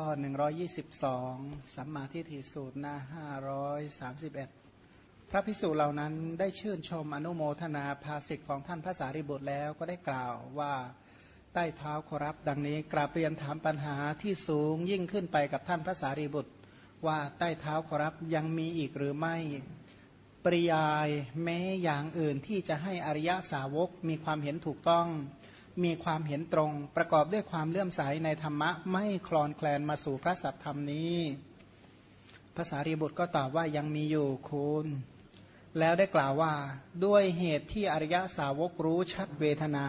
ข้อหนึ่งร้อยี่สิบสองสัมมาทิฏฐิสูตรหน้าห้าร้อยสามสิบเอ็ดพระพิสุเหล่านั้นได้ชื่นชมอนุโมทนาภาสิทธิของท่านพระสารีบุตรแล้วก็ได้กล่าวว่าใต้เท้าขอรับดังนี้กราบเรียนถามปัญหาที่สูงยิ่งขึ้นไปกับท่านพระสารีบุตร ว่าใต้เท้าขอรับยังมีอีกหรือไม่ ปริยายแม้อย่างอื่นที่จะให้อริยสาวกมีความเห็นถูกต้อง มีความเห็นตรง ประกอบด้วยความเลื่อมใสในธรรมะไม่คลอนแคลนมาสู่พระสัตธรรมนี้ภาษารีบุตรก็ตอบว่ายังมีอยู่คุณแล้วได้กล่าวว่าด้วยเหตุที่อริยสาวกรู้ชัดเวทนา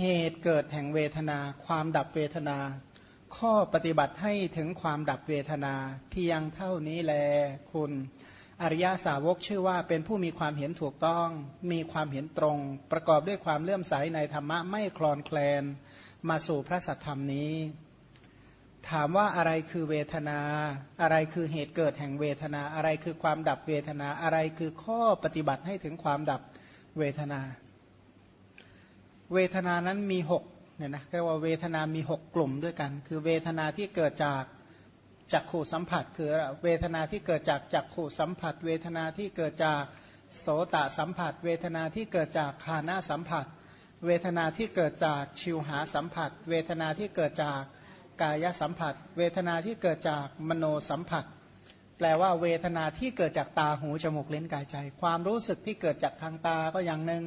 เหตุเกิดแห่งเวทนา ความดับเวทนา ข้อปฏิบัติให้ถึงความดับเวทนาเพียงเท่านี้แลคุณ อริยาสาวกชื่อว่าเป็นผู้มีความเห็นถูกต้อง มีความเห็นตรง ประกอบด้วยความเลื่อมใสในธรรมะไม่คลอนแคลน มาสู่พระสัทธรรมนี้ ถามว่าอะไรคือเวทนา อะไรคือเหตุเกิดแห่งเวทนา อะไรคือความดับเวทนา อะไรคือข้อปฏิบัติให้ถึงความดับเวทนา เวทนานั้นมีหกเนี่ยนะเรียกว่าเวทนามีหกกลุ่มด้วยกัน คือเวทนาที่เกิดจาก จักขู่สัมผัส คือเวทนาที่เกิดจากจักขู่สัมผัส เวทนาที่เกิดจากโสตสัมผัส เวทนาที่เกิดจากคานาสัมผัส เวทนาที่เกิดจากชิวหาสัมผัส เวทนาที่เกิดจากกายสัมผัส เวทนาที่เกิดจากมโนสัมผัส แปลว่าเวทนาที่เกิดจากตาหูจมูกเล่นกายใจ ความรู้สึกที่เกิดจากทางตาก็อย่างหนึ่ง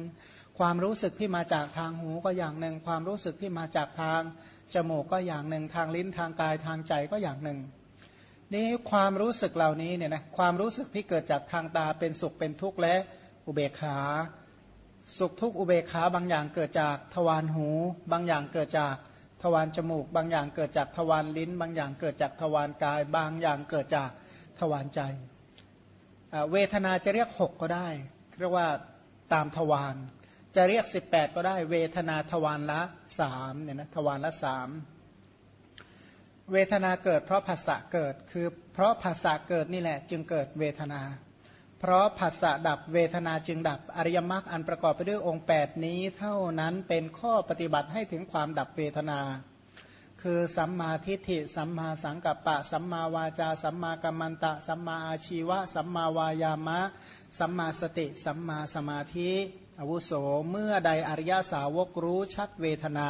ความรู้สึกที่มาจากทางหูก็อย่างหนึ่ง ความรู้สึกที่มาจากทางจมูกก็อย่างหนึ่ง ทางลิ้นทางกายทางใจก็อย่างหนึ่ง นี้ความรู้สึกเหล่านี้เนี่ยนะความรู้สึกที่เกิดจากทางตาเป็นสุขเป็นทุกข์และอุเบกขา สุขทุกข์อุเบกขาบางอย่างเกิดจากทวารหู บางอย่างเกิดจากทวารจมูก บางอย่างเกิดจากทวารลิ้น บางอย่างเกิดจากทวารกาย บางอย่างเกิดจากทวารใจ เวทนาจะเรียก 6 ก็ได้ เรียกว่าตามทวารจะเรียก 18 ก็ได้ เวทนาทวารละ3เนี่ยนะทวารละสาม เวทนาเกิด เพราะภาษะเกิด คือเพราะภาษะเกิดนี่แหละ จึงเกิดเวทนา เพราะภาษะดับเวทนาจึงดับอริยมรรคอันประกอบไปด้วยองค์ 8 นี้เท่านั้นเป็นข้อปฏิบัติให้ถึงความดับเวทนา คือสัมมาทิฏฐิสัมมาสังกัปปะ สัมมาวาจา สัมมากัมมันตะ สัมมาอาชีวะ สัมมาวายามะ สัมมาสติ สัมมาสมาธิ อวุโสเมื่อใดอริยสาวกรู้ชัดเวทนา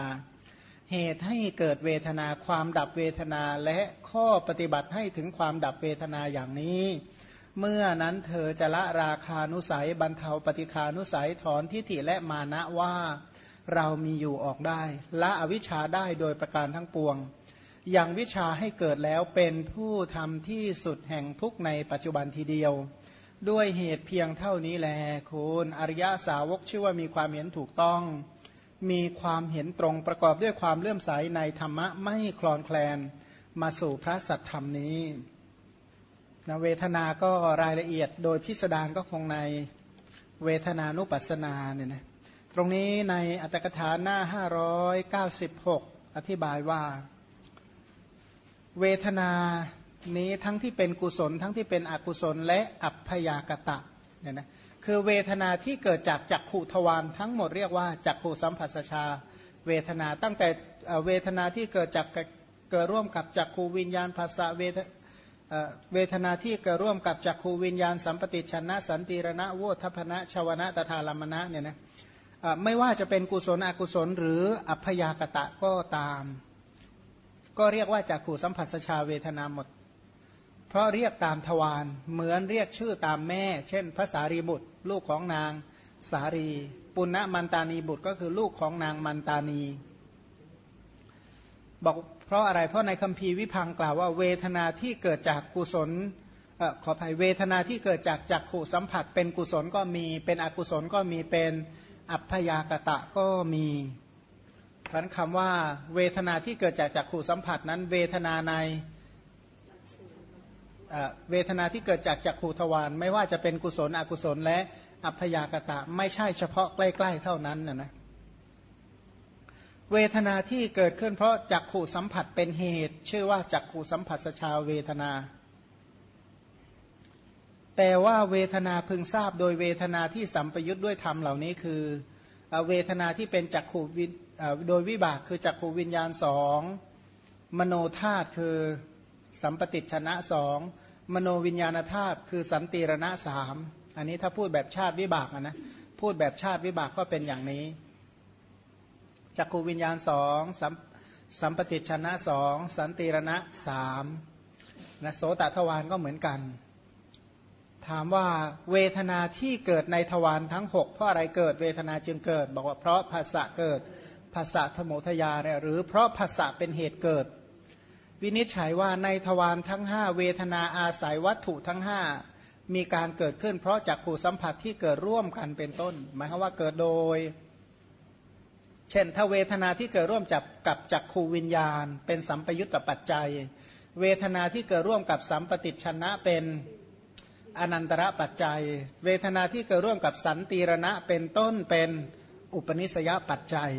เหตุให้เกิดเวทนาความดับเวทนาและข้อปฏิบัติให้ถึงความดับเวทนาอย่างนี้ เมื่อนั้นเธอจะละราคานุสัยบรรเทาปฏิคานุสัยถอนทิฏฐิและมานะว่าเรามีอยู่ออกได้ ละอวิชชาได้โดยประการทั้งปวง อย่างวิชาให้เกิดแล้วเป็นผู้ทำที่สุดแห่งทุกในปัจจุบันทีเดียว ด้วยเหตุเพียงเท่านี้แลคุณอริยสาวกชื่อว่ามีความเห็นถูกต้อง มีความเห็นตรงประกอบด้วยความเลื่อมใสในธรรมะไม่คลอนแคลนมาสู่พระสัทธรรมนี้นะเวทนาก็รายละเอียดโดยพิสดารก็คงในเวทนานุปัสสนาเนี่ยนะตรงนี้ในอัตถกถาหน้า 596 อธิบายว่า เวทนานี้ทั้งที่เป็นกุศล ทั้งที่เป็นอกุศลและอัพยากตะเนี่ยนะ คือเวทนาที่เกิดจากจักขุทวารทั้งหมดเรียกว่าจักขุสัมผัสชา เวทนาตั้งแต่เวทนาที่เกิดจากเกิดร่วมกับจักขูวิญญาณภาษาเวทเวทนาที่เกิดร่วมกับจักขูวิญญาณสัมปติชนะ สันติรณะโวทัพนะชาวนะตถาลมณะเนี่ยนะไม่ว่าจะเป็นกุศลอกุศล หรืออัพยากตะก็ตาม ก็เรียกว่าจักขูสัมผัสชาเวทนาหมด เพราะเรียกตามทวารเหมือนเรียกชื่อตามแม่ เช่นภาษารีบุตร ลูกของนางสารี ปุณณมันตานีบุตรก็คือลูกของนางมันตานี บอกเพราะอะไรเพราะในคัมภีร์วิพังกล่าวว่าเวทนาที่เกิดจากกุศลอขออภัยเวทนาที่เกิดจากจักขุสัมผัส เป็นกุศลก็มี เป็นอกุศลก็มีเป็นอัพยากตะก็มีเพราะคำว่าเวทนาที่เกิดจากจักขุสัมผัสนั้นเวทนาใน เวทนาที่เกิดจากจักขูทวารไม่ว่าจะเป็นกุศลอกุศลและอัพยากตะไม่ใช่เฉพาะใกล้ๆเท่านั้นนะนะเวทนาที่เกิดขึ้นเพราะจักขูสัมผัสเป็นเหตุ ชื่อว่าจักขูสัมผัสชาเวทนา แต่ว่าเวทนาพึงทราบโดยเวทนาที่สัมปยุทธ์ด้วยธรรมเหล่านี้คือเวทนาที่เป็นจักขูวิโดยวิบากคือจักขูวิญญาณสองมโนธาตุคือ สัมปติชนะสองมโนวิญญาณธาตุคือสันติรณะสามอันนี้ถ้าพูดแบบชาติวิบากนะพูดแบบชาติวิบากก็เป็นอย่างนี้จักขูวิญญาณสองสัมสัมปติชนะสองสันติรณะสามนะโสตทวารก็เหมือนกัน ถามว่าเวทนาที่เกิดในทวารทั้ง 6 เพราะอะไรเกิดเวทนาจึงเกิด บอกว่าเพราะภาษะเกิดภาษะธโมทยาเนี่ยหรือเพราะภาษะเป็นเหตุเกิด วินิจฉัยว่าในทวารทั้ง 5 เวทนาอาศัยวัตถุทั้ง 5 มีการเกิดขึ้น เพราะจักขู่สัมผัสที่เกิดร่วมกันเป็นต้น หมายความว่าเกิดโดย เช่น ถ้าเวทนาที่เกิดร่วมจับกับจักขูวิญญาณ เป็นสัมปยุตตปัจจัย เวทนาที่เกิดร่วมกับสัมปติชนะเป็นอนันตระปัจจัย เวทนาที่เกิดร่วมกับสันติรณะเป็นต้นเป็นอุปนิสยปัจจัย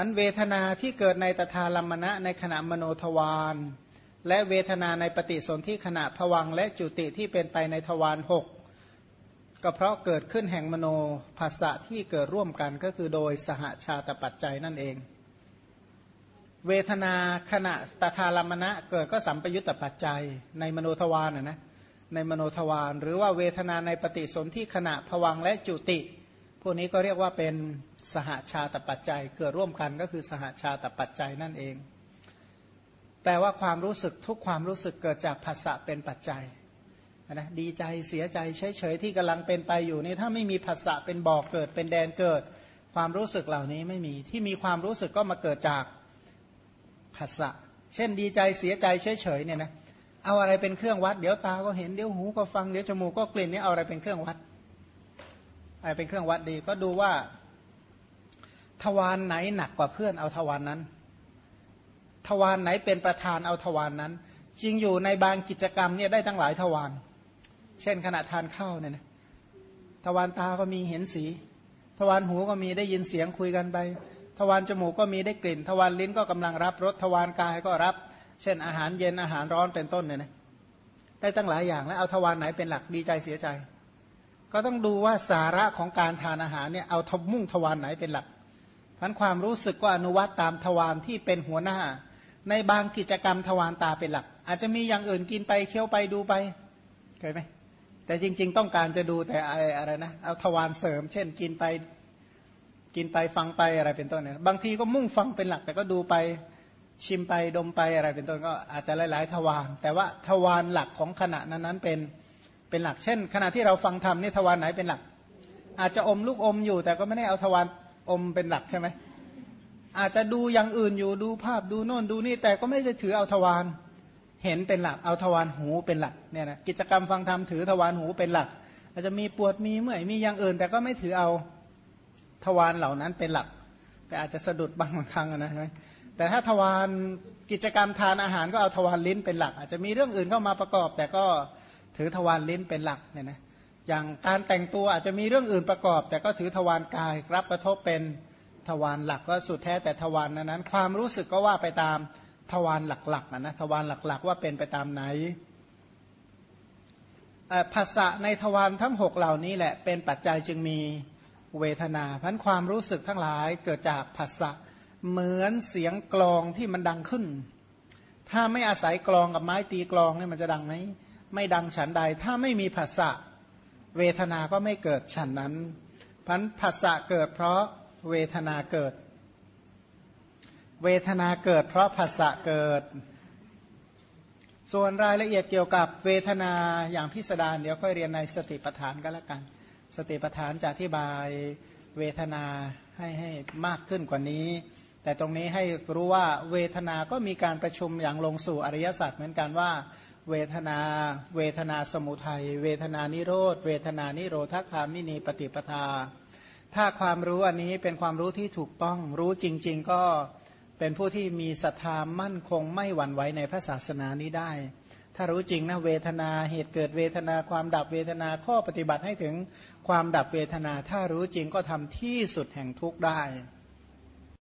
มันเวทนาที่เกิดในตถาลัมมณะในขณะมโนทวารและเวทนาในปฏิสนธิขณะผวังและจุติที่เป็นไปในทวารหกก็เพราะเกิดขึ้นแห่งมโนภาษะที่เกิดร่วมกันก็คือโดยสหชาตปัจจัยนั่นเอง เวทนาขณะตถาลัมมณะเกิดก็สัมปยุตตปัจจัยในมโนทวารนะนะในมโนทวารหรือว่าเวทนาในปฏิสนธิขณะผวังและจุติ พวกนี้ก็เรียกว่าเป็นสหาชาตปัจจัย เกิดร่วมกันก็คือสหาชาตปัจจัยนั่นเอง แปลว่าความรู้สึกทุกความรู้สึกเกิดจากภาษะเป็นปัจจัยนะดีใจเสียใจเฉยๆที่กำลังเป็นไปอยู่นี่ถ้าไม่มีภาษะเป็นบอกเกิดเป็นแดนเกิด ความรู้สึกเหล่านี้ไม่มีที่มีความรู้สึกก็มาเกิดจากภาษะเช่นดีใจเสียใจเฉยๆเนี่ยนะเอาอะไรเป็นเครื่องวัด เดี๋ยวตาก็เห็นเดี๋ยวหูก็ฟังเดี๋ยวจมูกก็กลิ่นนี่เอาอะไรเป็นเครื่องวัด อะไรเป็นเครื่องวัดดี ก็ดูว่า ทวารไหนหนักกว่าเพื่อนเอาทวารนนั้น ทวารไหนเป็นประธานเอาทวารนนั้น จริงอยู่ในบางกิจกรรมเนี่ยได้ตั้งหลายทวารเช่นขณะทานข้าวเนี่ยนะทวารตาก็มีเห็นสี ทวารหูก็มีได้ยินเสียงคุยกันไป ทวารจมูกก็มีได้กลิ่น ทวารลิ้นก็กำลังรับรสทวารกายก็รับ เช่นอาหารเย็นอาหารร้อนเป็นต้นเนี่ยนะได้ตั้งหลายอย่างแล้วเอาทวารไหนเป็นหลักดีใจเสียใจ ก็ต้องดูว่าสาระของการทานอาหารเนี่ยเอาทมุ่งทวารไหนเป็นหลักพันความรู้สึกก็อนุวัตตามทวารที่เป็นหัวหน้า ในบางกิจกรรมทวารตาเป็นหลัก อาจจะมีอย่างอื่นกินไปเคี้ยวไปดูไปเคยไหมแต่จริง ๆ ต้องการจะดูแต่อะไรนะเอาทวารเสริม เช่นกินไปกินไปฟังไปอะไรเป็นต้นเนี่ยบางทีก็มุ่งฟังเป็นหลัก แต่ก็ดูไปชิมไปดมไปอะไรเป็นต้นก็อาจจะหลาย ๆ ทวารแต่ว่าทวารหลักของขณะนั้นๆเป็น เป็นหลักเช่น ขณะที่เราฟังธรรมนี่ทวารไหนเป็นหลัก อาจจะอมลูกอมอยู่ แต่ก็ไม่ได้เอาทวารอมเป็นหลักใช่ไหมอาจจะดูอย่างอื่นอยู่ดูภาพดูโน่นดูนี่แต่ก็ไม่ได้ถือเอาทวารเห็นเป็นหลักเอาทวารหูเป็นหลักเนี่ยนะกิจกรรมฟังธรรมถือทวารหูเป็นหลัก อาจจะมีปวดมีเมื่อยมีอย่างอื่น แต่ก็ไม่ถือเอาทวารเหล่านั้นเป็นหลัก แต่อาจจะสะดุดบางครั้งนะใช่ไหมแต่ถ้าทวารกิจกรรมทานอาหารก็เอาทวารลิ้นเป็นหลัก อาจจะมีเรื่องอื่นเข้ามาประกอบ แต่ก็ ถือทวารลิ้นเป็นหลักเนี่ยนะอย่างการแต่งตัวอาจจะมีเรื่องอื่นประกอบ แต่ก็ถือทวารกายรับกระทบเป็นทวารหลักก็สุดแท้แต่ทวารนั้นนั้น ความรู้สึกก็ว่าไปตามทวารหลักๆนะทวารหลักๆ ว่าเป็นไปตามไหนภาษะในทวารทั้งหกเหล่านี้แหละเป็นปัจจัยจึงมีเวทนาพันความรู้สึกทั้งหลายเกิดจากภาษะเหมือนเสียงกลองที่มันดังขึ้น ถ้าไม่อาศัยกลองกับไม้ตีกลองเนี่ยมันจะดังไหม ไม่ดังฉันใด ถ้าไม่มีภาษะเวทนาก็ไม่เกิดฉันนั้นพันภาษะเกิดเพราะเวทนาเกิด เวทนาเกิด เพราะภาษะเกิด ส่วนรายละเอียดเกี่ยวกับเวทนาอย่างพิสดารเดี๋ยวค่อยเรียนในสติปัฏฐานก็แล้วกัน สติปัฏฐานจะอธิบายเวทนาให้ให้มากขึ้นกว่านี้ แต่ตรงนี้ให้รู้ว่าเวทนาก็มีการประชุมอย่างลงสู่อริยสัจเหมือนกันว่า เวทนา เวทนาสมุทัย เวทนานิโรธ เวทนานิโรธคามินีปฏิปทา ถ้าความรู้อันนี้เป็นความรู้ที่ถูกต้อง รู้จริง ๆ ก็เป็นผู้ที่มีศรัทธามั่นคงไม่หวั่นไหวในพระศาสนานี้ได้ ถ้ารู้จริงนะเวทนาเหตุเกิดเวทนาความดับเวทนาข้อปฏิบัติให้ถึงความดับเวทนา ถ้ารู้จริงก็ทำที่สุดแห่งทุกข์ได้